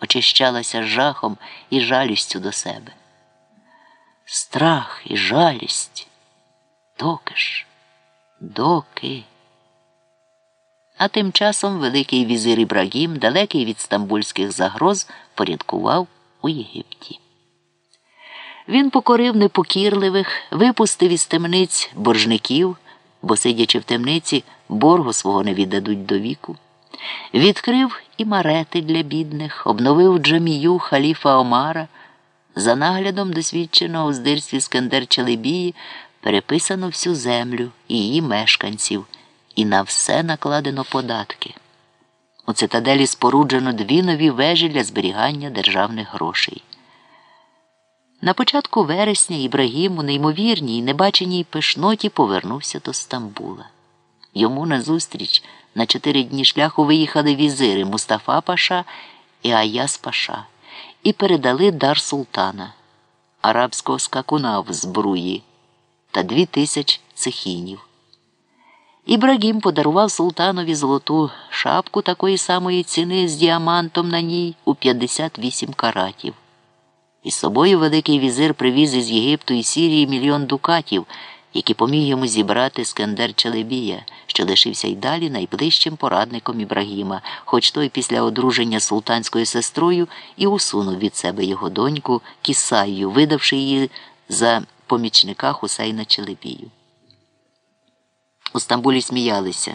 очищалася жахом і жалістю до себе. Страх і жалість. Доки ж, доки. А тим часом великий візир Ібрагім, далекий від стамбульських загроз, порядкував у Єгипті. Він покорив непокірливих, випустив із темниць боржників, бо, сидячи в темниці, боргу свого не віддадуть до віку. Відкрив і марети для бідних, обновив джамію халіфа Омара. За наглядом досвідченого у здирстві Скандер Челебії переписано всю землю і її мешканців, і на все накладено податки. У цитаделі споруджено дві нові вежі для зберігання державних грошей. На початку вересня Ібрагім у неймовірній, небаченій пишноті повернувся до Стамбула. Йому назустріч на чотири дні шляху виїхали візири Мустафа Паша і Аяс Паша і передали дар султана, арабського скакуна в збруї та дві тисяч цехінів. Ібрагім подарував султанові золоту шапку такої самої ціни з діамантом на ній у 58 каратів. Із собою Великий візир привіз із Єгипту і Сірії мільйон дукатів, які поміг йому зібрати Скандер Челебія, що лишився й далі найближчим порадником Ібрагіма, хоч той після одруження султанською сестрою і усунув від себе його доньку Кісаю, видавши її за помічника Хусейна Челебію. У Стамбулі сміялися.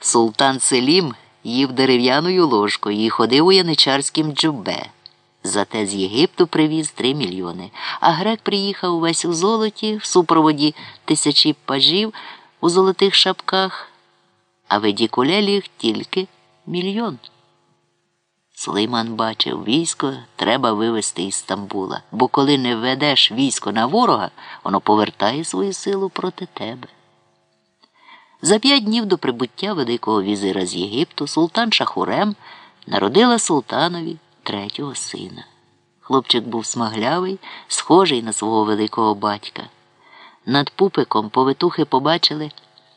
Султан Селім їв дерев'яною ложкою і ходив у яничарськім джубе. Зате з Єгипту привіз три мільйони, а грек приїхав увесь у золоті в супроводі тисячі пажів у золотих шапках, а ведікуля ліг тільки мільйон. Сулейман бачив, військо треба вивести із Стамбула, бо коли не ведеш військо на ворога, воно повертає свою силу проти тебе. За п'ять днів до прибуття великого візира з Єгипту султан Шахурем народила султанові третього сина. Хлопчик був смаглявий, схожий на свого великого батька. Над пупиком повитухи побачили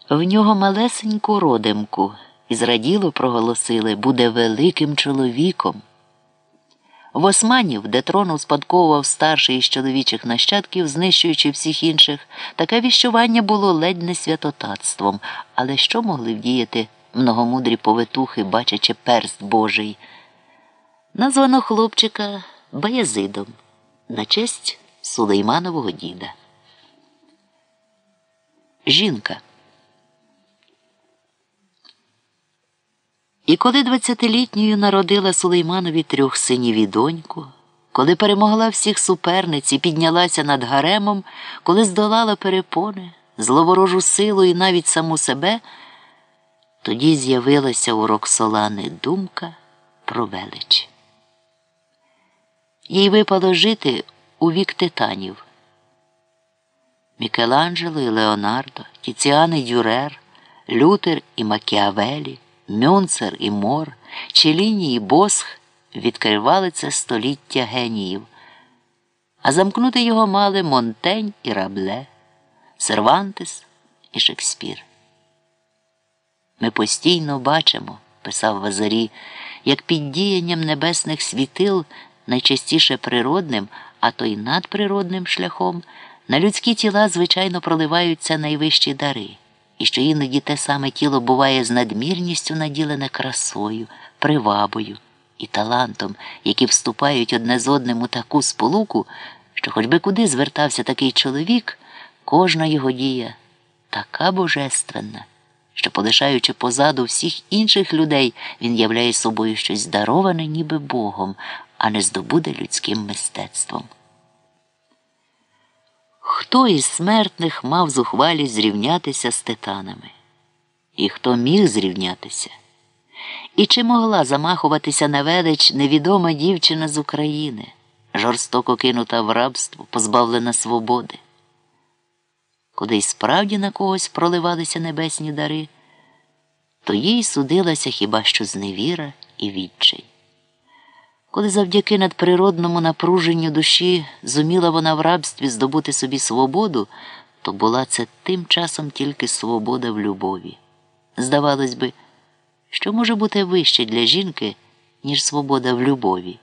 в нього малесеньку родимку і зраділо проголосили буде великим чоловіком. В Османів, де трон успадковував старший із чоловічих нащадків, знищуючи всіх інших, таке віщування було ледь не святотатством, але що могли вдіяти многомудрі повитухи, бачачи перст Божий? Названо хлопчика Баязидом на честь Сулейманового діда. Жінка. І коли двадцятилітньою народила Сулейманові трьох синів і доньку, коли перемогла всіх суперниць і піднялася над гаремом, коли здолала перепони, зловорожу силу і навіть саму себе, тоді з'явилася у Роксолани думка про велич. Їй випало жити у вік титанів. Мікеланджело і Леонардо, Тіціан і Дюрер, Лютер і Макіавелі, Мюнцер і Мор, Челіні і Босх відкривали це століття геніїв, а замкнути його мали Монтень і Рабле, Сервантес і Шекспір. Ми постійно бачимо, писав Вазарі, як під діянням небесних світил найчастіше природним, а то й надприродним шляхом, на людські тіла, звичайно, проливаються найвищі дари, і що іноді те саме тіло буває з надмірністю наділене красою, привабою і талантом, які вступають одне з одним у таку сполуку, що, хоч би куди звертався такий чоловік, кожна його дія така божественна. Що, полишаючи позаду всіх інших людей, він являє собою щось здароване, ніби Богом, а не здобуде людським мистецтвом. Хто із смертних мав зухвалість зрівнятися з титанами? І хто міг зрівнятися? І чи могла замахуватися на велич невідома дівчина з України, жорстоко кинута в рабство, позбавлена свободи? Куди й справді на когось проливалися небесні дари, то їй судилася хіба що зневіра і відчай. Коли завдяки надприродному напруженню душі зуміла вона в рабстві здобути собі свободу, то була це тим часом тільки свобода в любові. Здавалось би, що може бути вище для жінки, ніж свобода в любові.